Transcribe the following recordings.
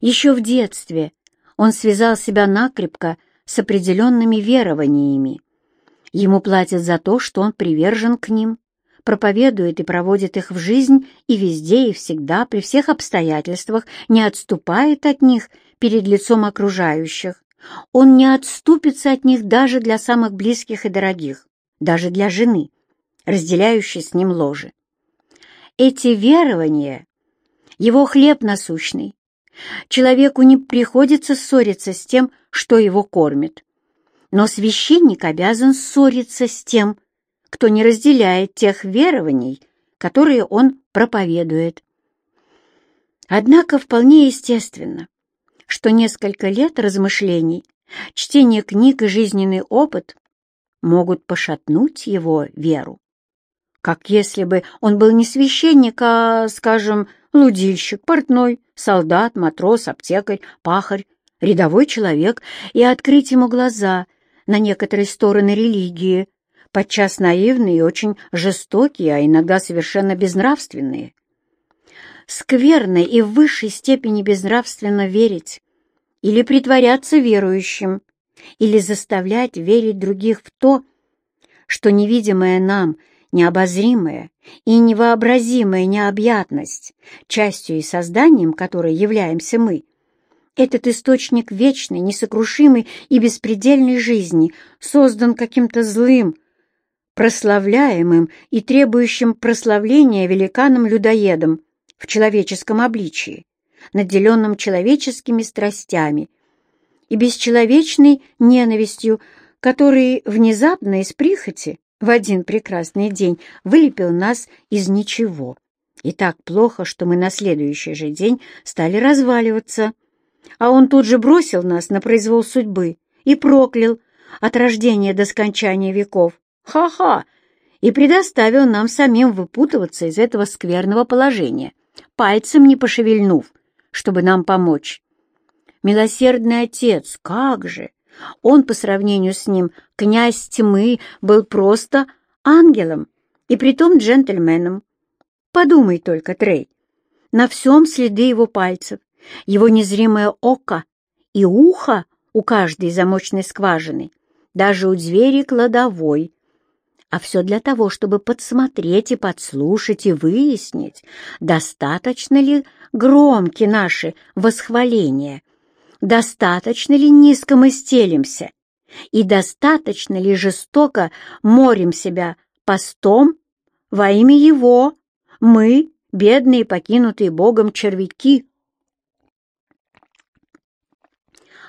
Еще в детстве он связал себя накрепко с определенными верованиями. Ему платят за то, что он привержен к ним, проповедует и проводит их в жизнь и везде и всегда, при всех обстоятельствах, не отступает от них перед лицом окружающих. Он не отступится от них даже для самых близких и дорогих, даже для жены, разделяющей с ним ложе. Эти верования — его хлеб насущный. Человеку не приходится ссориться с тем, что его кормит. Но священник обязан ссориться с тем, кто не разделяет тех верований, которые он проповедует. Однако вполне естественно, что несколько лет размышлений, чтение книг и жизненный опыт могут пошатнуть его веру. Как если бы он был не священник, а, скажем, лудильщик, портной, солдат, матрос, аптекарь, пахарь, рядовой человек, и открыть ему глаза на некоторые стороны религии, подчас наивные и очень жестокие, а иногда совершенно безнравственные. Скверно и в высшей степени безнравственно верить или притворяться верующим, или заставлять верить других в то, что невидимое нам, необозримое и невообразимая необъятность, частью и созданием которой являемся мы, этот источник вечной, несокрушимой и беспредельной жизни создан каким-то злым, прославляемым и требующим прославления великаном-людоедом в человеческом обличии, наделенным человеческими страстями и бесчеловечной ненавистью, который внезапно из прихоти в один прекрасный день вылепил нас из ничего. И так плохо, что мы на следующий же день стали разваливаться, а он тут же бросил нас на произвол судьбы и проклял от рождения до скончания веков, Ха-ха! И предоставил нам самим выпутываться из этого скверного положения, пальцем не пошевельнув, чтобы нам помочь. Милосердный отец, как же! Он, по сравнению с ним, князь тьмы, был просто ангелом и притом джентльменом. Подумай только, Трей, на всем следы его пальцев, его незримое око и ухо у каждой замочной скважины, даже у двери кладовой, а все для того, чтобы подсмотреть и подслушать и выяснить, достаточно ли громки наши восхваления, достаточно ли низко мы стелимся и достаточно ли жестоко морим себя постом во имя Его, мы, бедные покинутые Богом червяки.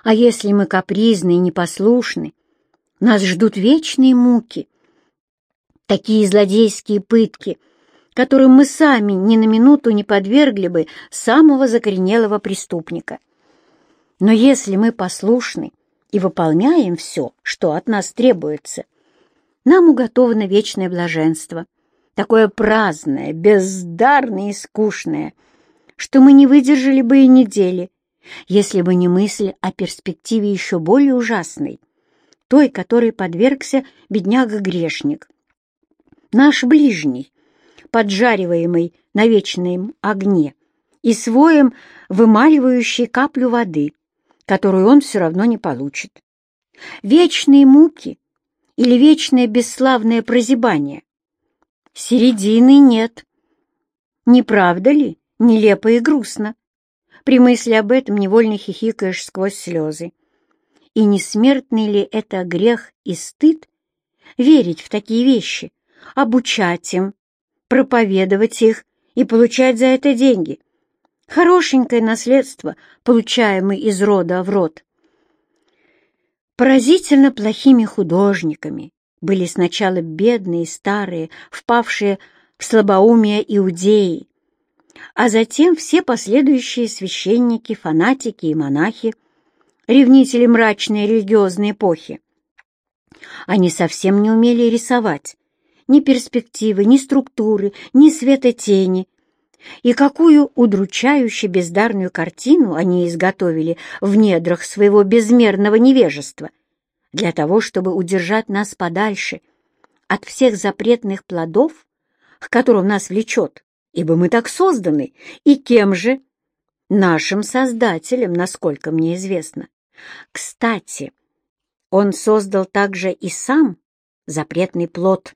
А если мы капризны и непослушны, нас ждут вечные муки — такие злодейские пытки, которым мы сами ни на минуту не подвергли бы самого закоренелого преступника. Но если мы послушны и выполняем все, что от нас требуется, нам уготовано вечное блаженство, такое праздное, бездарное и скучное, что мы не выдержали бы и недели, если бы не мысль о перспективе еще более ужасной, той, которой подвергся бедняга-грешник, наш ближний, поджариваемый на вечном огне, и своем вымаливающий каплю воды, которую он все равно не получит. Вечные муки или вечное бесславное прозябание? Середины нет. Не правда ли? Нелепо и грустно. При мысли об этом невольно хихикаешь сквозь слезы. И не смертный ли это грех и стыд верить в такие вещи, обучать им, проповедовать их и получать за это деньги. Хорошенькое наследство, получаемое из рода в род. Поразительно плохими художниками были сначала бедные, старые, впавшие в слабоумие иудеи, а затем все последующие священники, фанатики и монахи, ревнители мрачной религиозной эпохи. Они совсем не умели рисовать, ни перспективы, ни структуры, ни света тени. И какую удручающе бездарную картину они изготовили в недрах своего безмерного невежества для того, чтобы удержать нас подальше от всех запретных плодов, к которым нас влечет, ибо мы так созданы, и кем же? нашим создателем, насколько мне известно. Кстати, он создал также и сам запретный плод,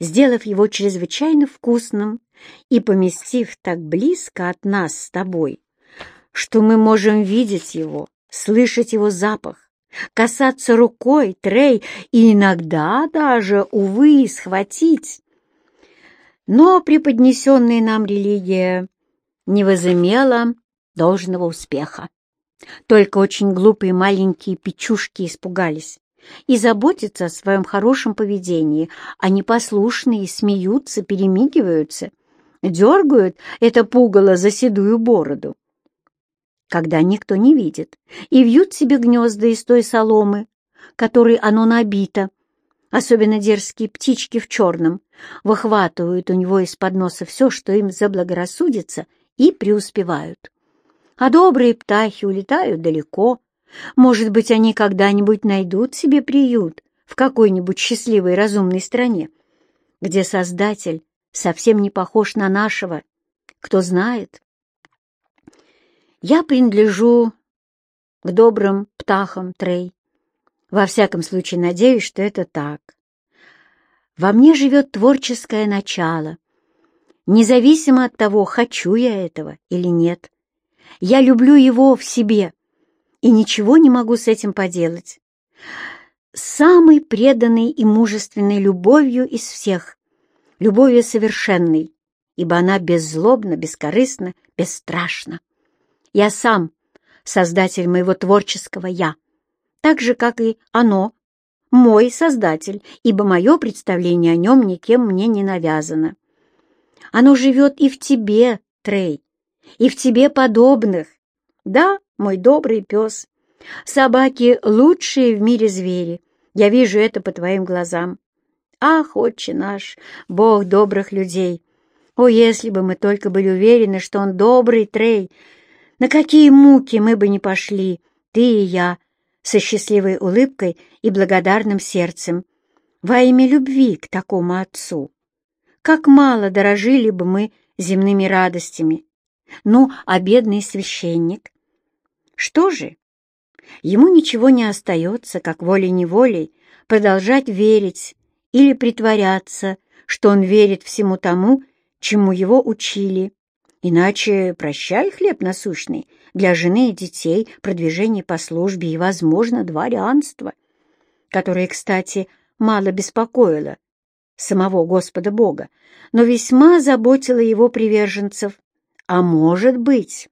сделав его чрезвычайно вкусным и поместив так близко от нас с тобой, что мы можем видеть его, слышать его запах, касаться рукой, трей и иногда даже, увы, схватить. Но преподнесенная нам религия не возымела должного успеха. Только очень глупые маленькие печушки испугались и заботятся о своем хорошем поведении, а непослушные смеются, перемигиваются, дергают это пугало за седую бороду. Когда никто не видит, и вьют себе гнезда из той соломы, которой оно набито, особенно дерзкие птички в черном, выхватывают у него из-под носа все, что им заблагорассудится, и преуспевают а добрые птахи улетают далеко. Может быть, они когда-нибудь найдут себе приют в какой-нибудь счастливой разумной стране, где Создатель совсем не похож на нашего. Кто знает? Я принадлежу к добрым птахам, Трей. Во всяком случае, надеюсь, что это так. Во мне живет творческое начало, независимо от того, хочу я этого или нет. Я люблю его в себе и ничего не могу с этим поделать. Самой преданной и мужественной любовью из всех, любовью совершенной, ибо она беззлобна, бескорыстна, бесстрашна. Я сам создатель моего творческого «я», так же, как и оно, мой создатель, ибо мое представление о нем никем мне не навязано. Оно живет и в тебе, Трей, и в тебе подобных. Да, мой добрый пес, собаки — лучшие в мире звери. Я вижу это по твоим глазам. Ах, отче наш, Бог добрых людей! О, если бы мы только были уверены, что Он добрый, Трей! На какие муки мы бы не пошли, ты и я, со счастливой улыбкой и благодарным сердцем, во имя любви к такому отцу! Как мало дорожили бы мы земными радостями, ну, а бедный священник? Что же? Ему ничего не остается, как волей-неволей, продолжать верить или притворяться, что он верит всему тому, чему его учили. Иначе прощай хлеб насущный для жены и детей, продвижение по службе и, возможно, дворянство, которое, кстати, мало беспокоило самого Господа Бога, но весьма заботило его приверженцев а может быть,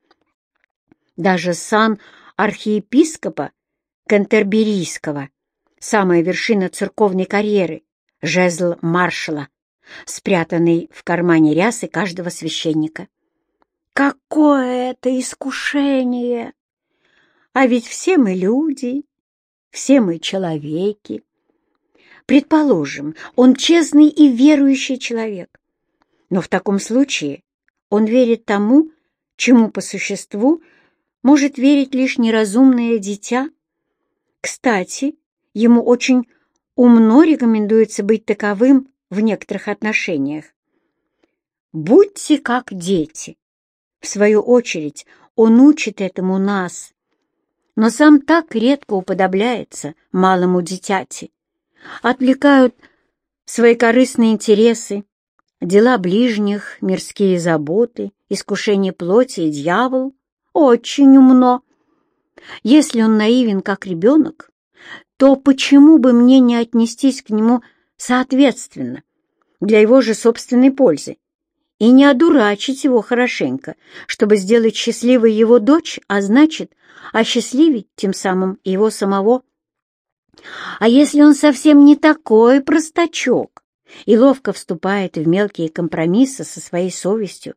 даже сан архиепископа Кантерберийского, самая вершина церковной карьеры, жезл маршала, спрятанный в кармане рясы каждого священника. Какое это искушение! А ведь все мы люди, все мы человеки. Предположим, он честный и верующий человек. Но в таком случае он верит тому, чему по существу может верить лишь неразумное дитя. Кстати, ему очень умно рекомендуется быть таковым в некоторых отношениях. Будьте как дети. В свою очередь, он учит этому нас, но сам так редко уподобляется малому дитяти. Отвлекают свои корыстные интересы, дела ближних, мирские заботы, искушение плоти и дьявол очень умно. Если он наивен, как ребенок, то почему бы мне не отнестись к нему соответственно, для его же собственной пользы, и не одурачить его хорошенько, чтобы сделать счастливой его дочь, а значит, осчастливить тем самым его самого? А если он совсем не такой простачок, и ловко вступает в мелкие компромиссы со своей совестью,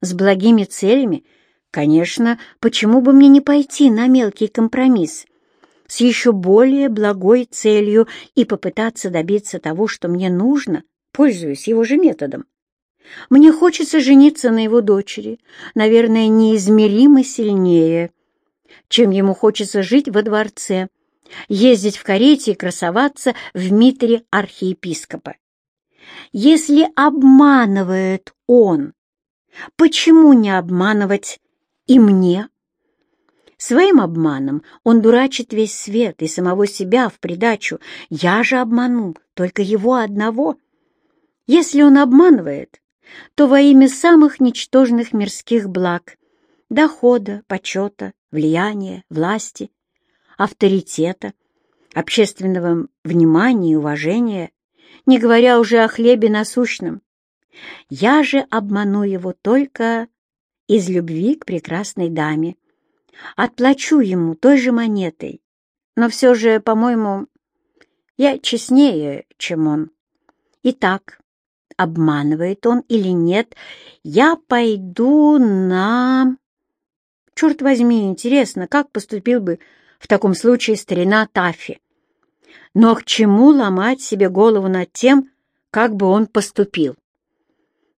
с благими целями, конечно, почему бы мне не пойти на мелкий компромисс с еще более благой целью и попытаться добиться того, что мне нужно, пользуясь его же методом. Мне хочется жениться на его дочери, наверное, неизмеримо сильнее, чем ему хочется жить во дворце, ездить в карете и красоваться в митре архиепископа. Если обманывает он, почему не обманывать И мне. Своим обманом он дурачит весь свет и самого себя в придачу. Я же обману только его одного. Если он обманывает, то во имя самых ничтожных мирских благ — дохода, почета, влияния, власти, авторитета, общественного внимания и уважения, не говоря уже о хлебе насущном. Я же обману его только из любви к прекрасной даме. Отплачу ему той же монетой, но все же, по-моему, я честнее, чем он. Итак, обманывает он или нет, я пойду на... Черт возьми, интересно, как поступил бы в таком случае старина Таффи? Но к чему ломать себе голову над тем, как бы он поступил?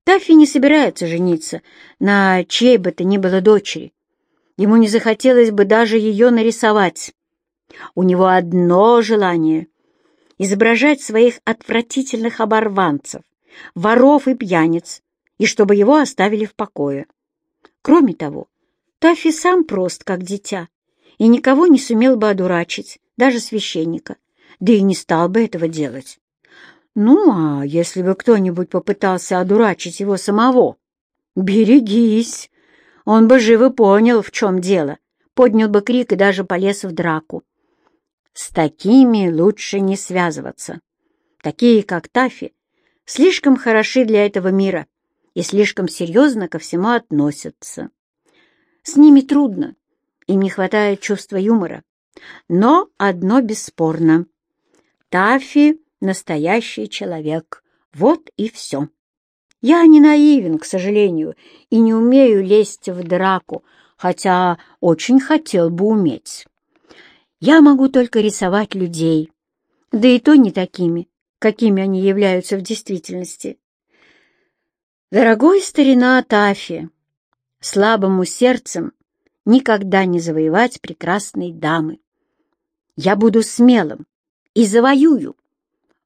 Таффи не собирается жениться на чьей бы то ни было дочери. Ему не захотелось бы даже ее нарисовать. У него одно желание — изображать своих отвратительных оборванцев, воров и пьяниц, и чтобы его оставили в покое. Кроме того, Таффи сам прост, как дитя, и никого не сумел бы одурачить, даже священника, да и не стал бы этого делать. Ну, а если бы кто-нибудь попытался одурачить его самого? Берегись! Он бы живо понял, в чем дело, поднял бы крик и даже полез в драку. С такими лучше не связываться. Такие, как Таффи, слишком хороши для этого мира и слишком серьезно ко всему относятся. С ними трудно, им не хватает чувства юмора. Но одно бесспорно. Таффи — настоящий человек. Вот и все. Я не наивен, к сожалению, и не умею лезть в драку, хотя очень хотел бы уметь. Я могу только рисовать людей, да и то не такими, какими они являются в действительности. Дорогой старина Тафи, слабому сердцем никогда не завоевать прекрасной дамы. Я буду смелым и завоюю.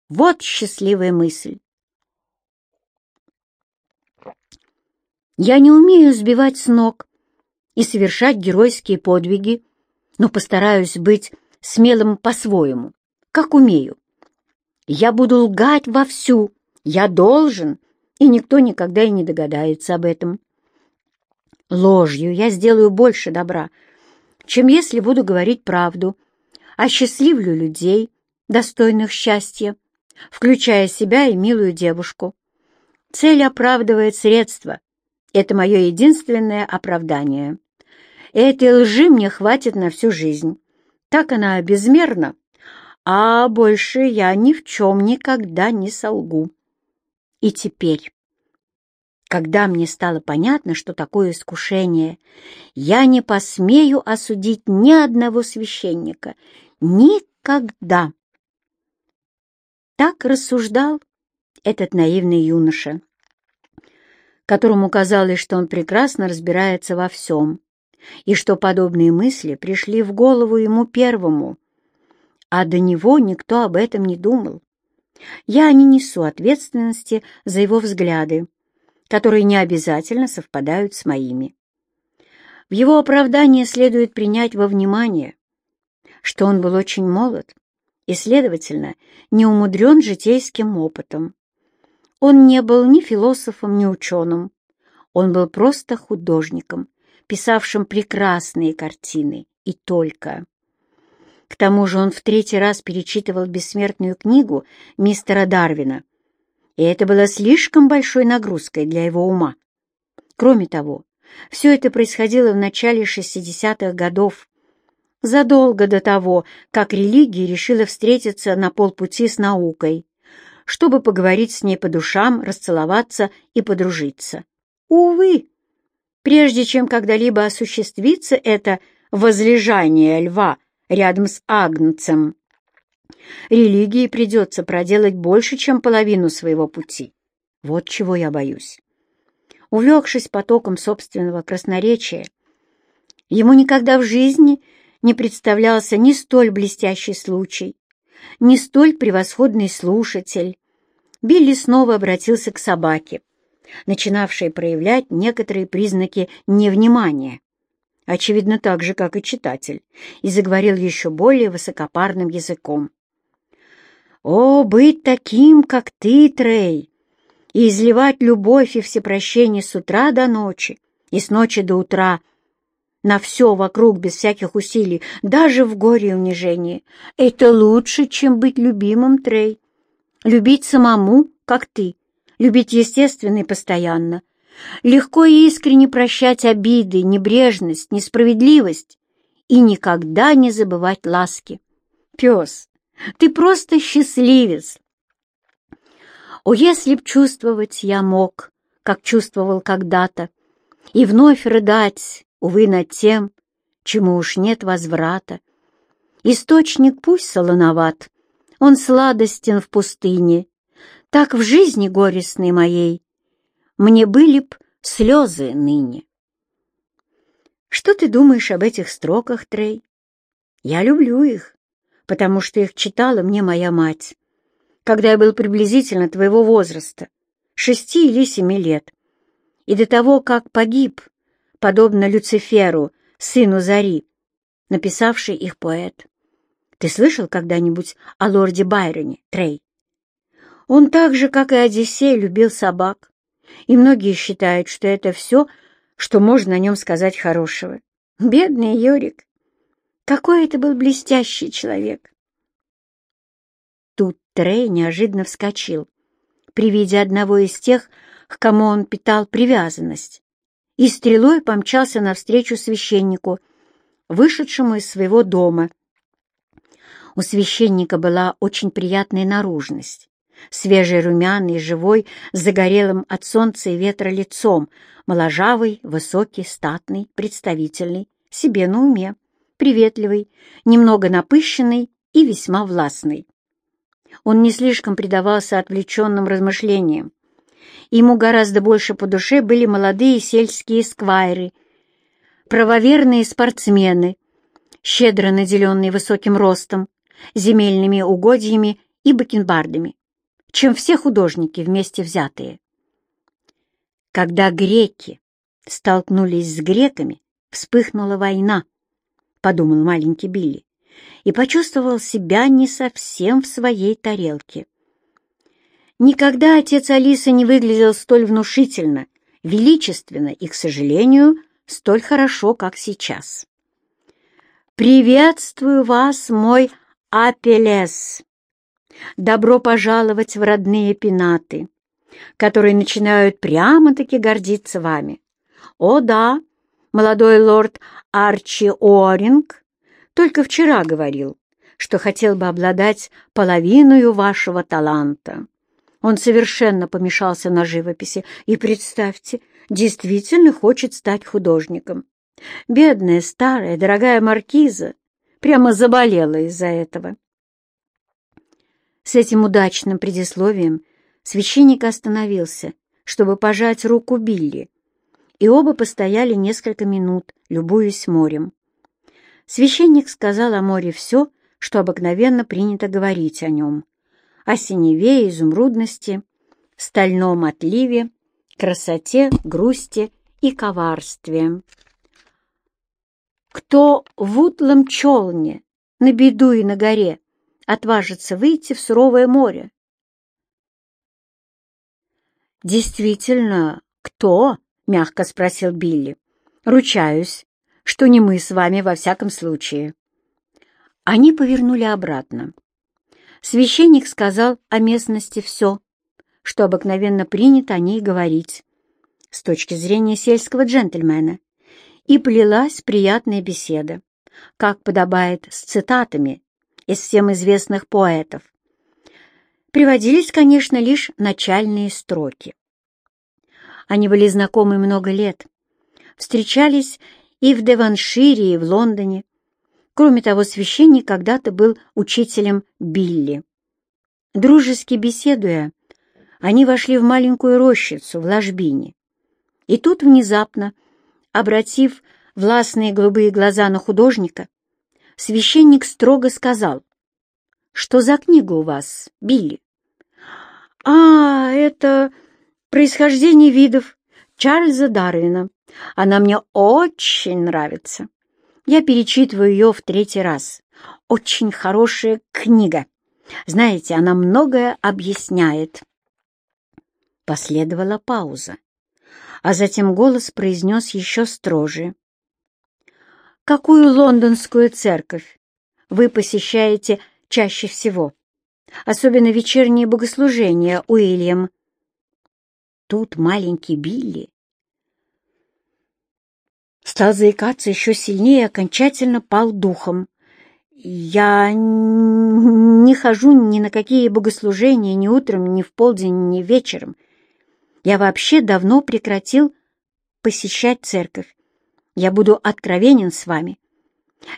Вот счастливая мысль. Я не умею сбивать с ног и совершать геройские подвиги, но постараюсь быть смелым по-своему, как умею. Я буду лгать вовсю. Я должен, и никто никогда и не догадается об этом. Ложью я сделаю больше добра, чем если буду говорить правду, осчастливлю людей, достойных счастья, включая себя и милую девушку. Цель оправдывает средства. Это мое единственное оправдание. Этой лжи мне хватит на всю жизнь. Так она безмерна, а больше я ни в чем никогда не солгу. И теперь, когда мне стало понятно, что такое искушение, я не посмею осудить ни одного священника. Никогда. Так рассуждал этот наивный юноша, которому казалось, что он прекрасно разбирается во всем, и что подобные мысли пришли в голову ему первому, а до него никто об этом не думал. Я не несу ответственности за его взгляды, которые не обязательно совпадают с моими. В его оправдание следует принять во внимание, что он был очень молод и, следовательно, не умудрен житейским опытом. Он не был ни философом, ни ученым. Он был просто художником, писавшим прекрасные картины, и только. К тому же он в третий раз перечитывал бессмертную книгу мистера Дарвина, и это было слишком большой нагрузкой для его ума. Кроме того, все это происходило в начале 60-х годов, задолго до того, как религия решила встретиться на полпути с наукой, чтобы поговорить с ней по душам, расцеловаться и подружиться. Увы, прежде чем когда-либо осуществится это возлежание льва рядом с Агнцем. Религии придется проделать больше, чем половину своего пути. Вот чего я боюсь. Увлекшись потоком собственного красноречия, ему никогда в жизни не представлялся ни столь блестящий случай, ни столь превосходный слушатель. Билли снова обратился к собаке, начинавшей проявлять некоторые признаки невнимания. очевидно, так же, как и читатель, и заговорил еще более высокопарным языком. «О, быть таким, как ты, Трей, и изливать любовь и всепрощение с утра до ночи и с ночи до утра на все вокруг без всяких усилий, даже в горе и унижении. Это лучше, чем быть любимым, Трей. Любить самому, как ты, любить естественно и постоянно, Легко и искренне прощать обиды, небрежность, несправедливость и никогда не забывать ласки. Пес, ты просто счастливец. О, если б чувствовать я мог, как чувствовал когда-то, и вновь рыдать, увы, над тем, чему уж нет возврата. Источник пусть солоноват, он сладостен в пустыне, так в жизни горестной моей мне были б слезы ныне. Что ты думаешь об этих строках, Трей? Я люблю их, потому что их читала мне моя мать, когда я был приблизительно твоего возраста, шести или семи лет, и до того, как погиб, подобно Люциферу, сыну Зари, написавший их поэт. Ты слышал когда-нибудь о лорде Байроне, Трей? Он так же, как и Одиссей, любил собак, и многие считают, что это все, что можно о нем сказать хорошего. Бедный Юрик! Какой это был блестящий человек! Тут Трей неожиданно вскочил при виде одного из тех, к кому он питал привязанность, и стрелой помчался навстречу священнику, вышедшему из своего дома. У священника была очень приятная наружность свежий, румяный, живой, с загорелым от солнца и ветра лицом, моложавый, высокий, статный, представительный, себе на уме, приветливый, немного напыщенный и весьма властный. Он не слишком предавался отвлеченным размышлениям. Ему гораздо больше по душе были молодые сельские сквайры, правоверные спортсмены, щедро наделенные высоким ростом, земельными угодьями и бакенбардами чем все художники вместе взятые. Когда греки столкнулись с греками, вспыхнула война, подумал маленький Билли, и почувствовал себя не совсем в своей тарелке. Никогда отец Алисы не выглядел столь внушительно, величественно и, к сожалению, столь хорошо, как сейчас. «Приветствую вас, мой Апелес!» Добро пожаловать в родные пенаты, которые начинают прямо-таки гордиться вами. О да, молодой лорд Арчи Оринг только вчера говорил, что хотел бы обладать половиной вашего таланта. Он совершенно помешался на живописи и, представьте, действительно хочет стать художником. Бедная, старая, дорогая маркиза прямо заболела из-за этого. С этим удачным предисловием священник остановился, чтобы пожать руку Билли, и оба постояли несколько минут, любуясь морем. Священник сказал о море все, что обыкновенно принято говорить о нем, о синеве, изумрудности, стальном отливе, красоте, грусти и коварстве. Кто в утлом челне, на беду и на горе, отважится выйти в суровое море. «Действительно, кто?» — мягко спросил Билли. «Ручаюсь, что не мы с вами во всяком случае». Они повернули обратно. Священник сказал о местности все, что обыкновенно принято о ней говорить, с точки зрения сельского джентльмена, и плелась приятная беседа, как подобает с цитатами из всем известных поэтов. Приводились, конечно, лишь начальные строки. Они были знакомы много лет, встречались и в Деваншире, и в Лондоне. Кроме того, священник когда-то был учителем Билли. Дружески беседуя, они вошли в маленькую рощицу в ложбине. И тут внезапно, обратив властные голубые глаза на художника, священник строго сказал, «Что за книга у вас, Билли?» «А, это происхождение видов, Чарльза Дарвина. Она мне очень нравится. Я перечитываю ее в третий раз. Очень хорошая книга. Знаете, она многое объясняет. Последовала пауза, а затем голос произнес еще строже. «Какую лондонскую церковь вы посещаете чаще всего? Особенно вечерние богослужения, Уильям?» Тут маленький Билли стал заикаться еще сильнее и окончательно пал духом. «Я не хожу ни на какие богослужения ни утром, ни в полдень, ни вечером. Я вообще давно прекратил посещать церковь. Я буду откровенен с вами.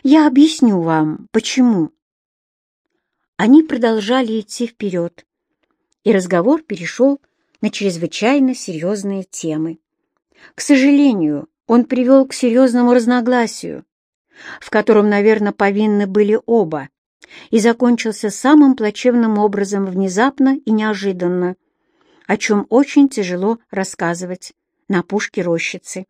Я объясню вам, почему». Они продолжали идти вперед, и разговор перешел на чрезвычайно серьезные темы. К сожалению, он привел к серьезному разногласию, в котором, наверное, повинны были оба, и закончился самым плачевным образом внезапно и неожиданно, о чем очень тяжело рассказывать на пушке рощицы.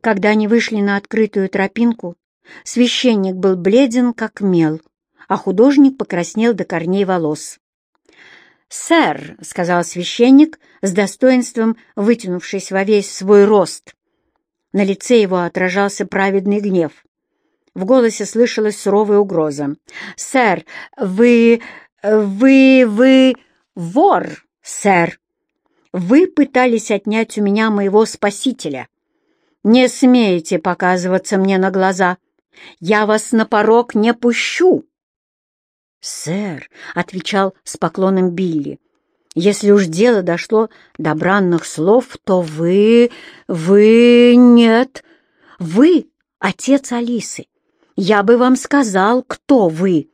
Когда они вышли на открытую тропинку, священник был бледен, как мел, а художник покраснел до корней волос. «Сэр», — сказал священник, с достоинством вытянувшись во весь свой рост, на лице его отражался праведный гнев. В голосе слышалась суровая угроза. «Сэр, вы... вы... вы... вор, сэр! Вы пытались отнять у меня моего спасителя. Не смеете показываться мне на глаза. Я вас на порог не пущу!» «Сэр», — отвечал с поклоном Билли, если уж дело дошло до бранных слов, то вы... вы... нет. Вы отец Алисы. Я бы вам сказал, кто вы.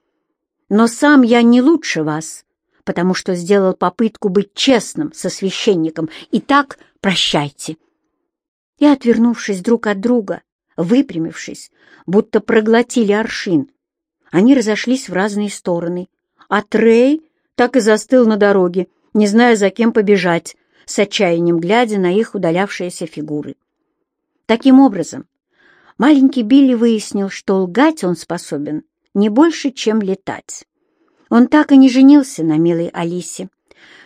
Но сам я не лучше вас, потому что сделал попытку быть честным со священником. Итак, прощайте. И, отвернувшись друг от друга, выпрямившись, будто проглотили аршин, они разошлись в разные стороны, а Трей так и застыл на дороге, не зная, за кем побежать, с отчаянием глядя на их удалявшиеся фигуры. Таким образом, маленький Билли выяснил, что лгать он способен не больше, чем летать. Он так и не женился на милой Алисе,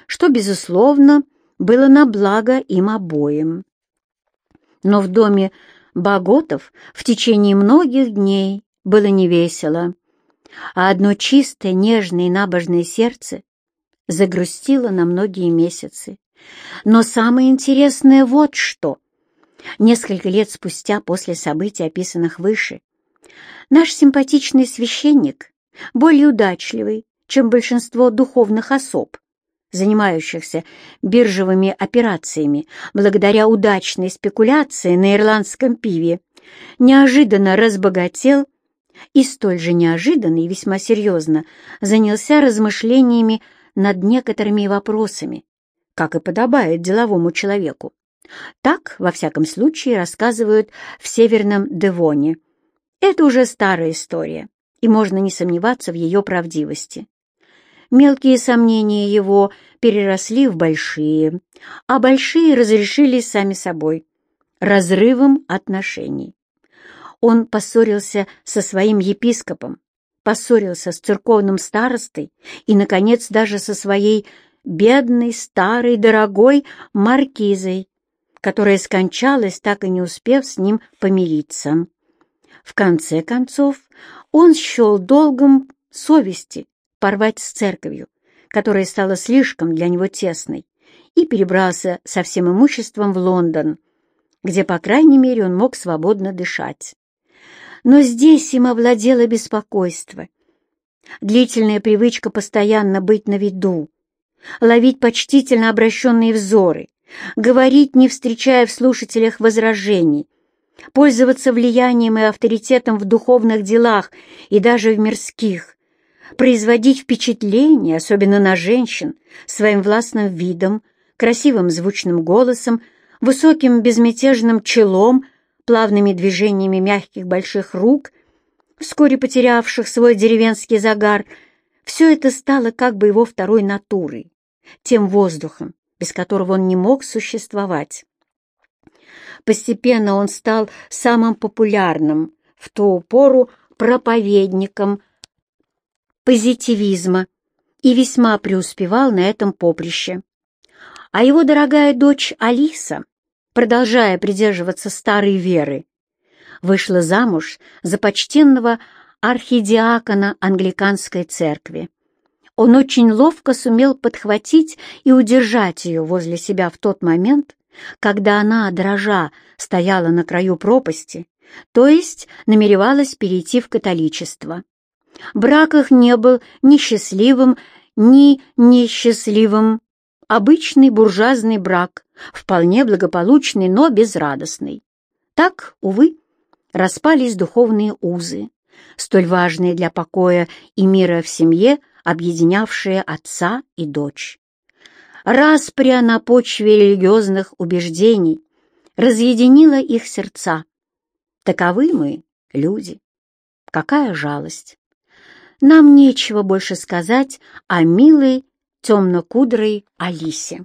что, безусловно, было на благо им обоим. Но в доме Боготов в течение многих дней было невесело, а одно чистое, нежное и набожное сердце загрустила на многие месяцы. Но самое интересное вот что. Несколько лет спустя после событий, описанных выше, наш симпатичный священник, более удачливый, чем большинство духовных особ, занимающихся биржевыми операциями благодаря удачной спекуляции на ирландском пиве, неожиданно разбогател и столь же неожиданно и весьма серьезно занялся размышлениями над некоторыми вопросами, как и подобает деловому человеку. Так, во всяком случае, рассказывают в Северном Девоне. Это уже старая история, и можно не сомневаться в ее правдивости. Мелкие сомнения его переросли в большие, а большие разрешились сами собой, разрывом отношений. Он поссорился со своим епископом, поссорился с церковным старостой и, наконец, даже со своей бедной, старой, дорогой маркизой, которая скончалась, так и не успев с ним помириться. В конце концов, он счел долгом совести порвать с церковью, которая стала слишком для него тесной, и перебрался со всем имуществом в Лондон, где, по крайней мере, он мог свободно дышать но здесь им овладело беспокойство. Длительная привычка постоянно быть на виду, ловить почтительно обращенные взоры, говорить, не встречая в слушателях возражений, пользоваться влиянием и авторитетом в духовных делах и даже в мирских, производить впечатление, особенно на женщин, своим властным видом, красивым звучным голосом, высоким безмятежным челом — плавными движениями мягких больших рук, вскоре потерявших свой деревенский загар, все это стало как бы его второй натурой, тем воздухом, без которого он не мог существовать. Постепенно он стал самым популярным в ту пору проповедником позитивизма и весьма преуспевал на этом поприще. А его дорогая дочь Алиса, продолжая придерживаться старой веры, вышла замуж за почтенного архидиакона англиканской церкви. Он очень ловко сумел подхватить и удержать ее возле себя в тот момент, когда она, дрожа, стояла на краю пропасти, то есть намеревалась перейти в католичество. Брак их не был ни счастливым, ни несчастливым. Обычный буржуазный брак, вполне благополучный, но безрадостный. Так, увы, распались духовные узы, столь важные для покоя и мира в семье, объединявшие отца и дочь. Распря на почве религиозных убеждений разъединила их сердца. Таковы мы, люди. Какая жалость! Нам нечего больше сказать о милой темно-кудрой Алисе.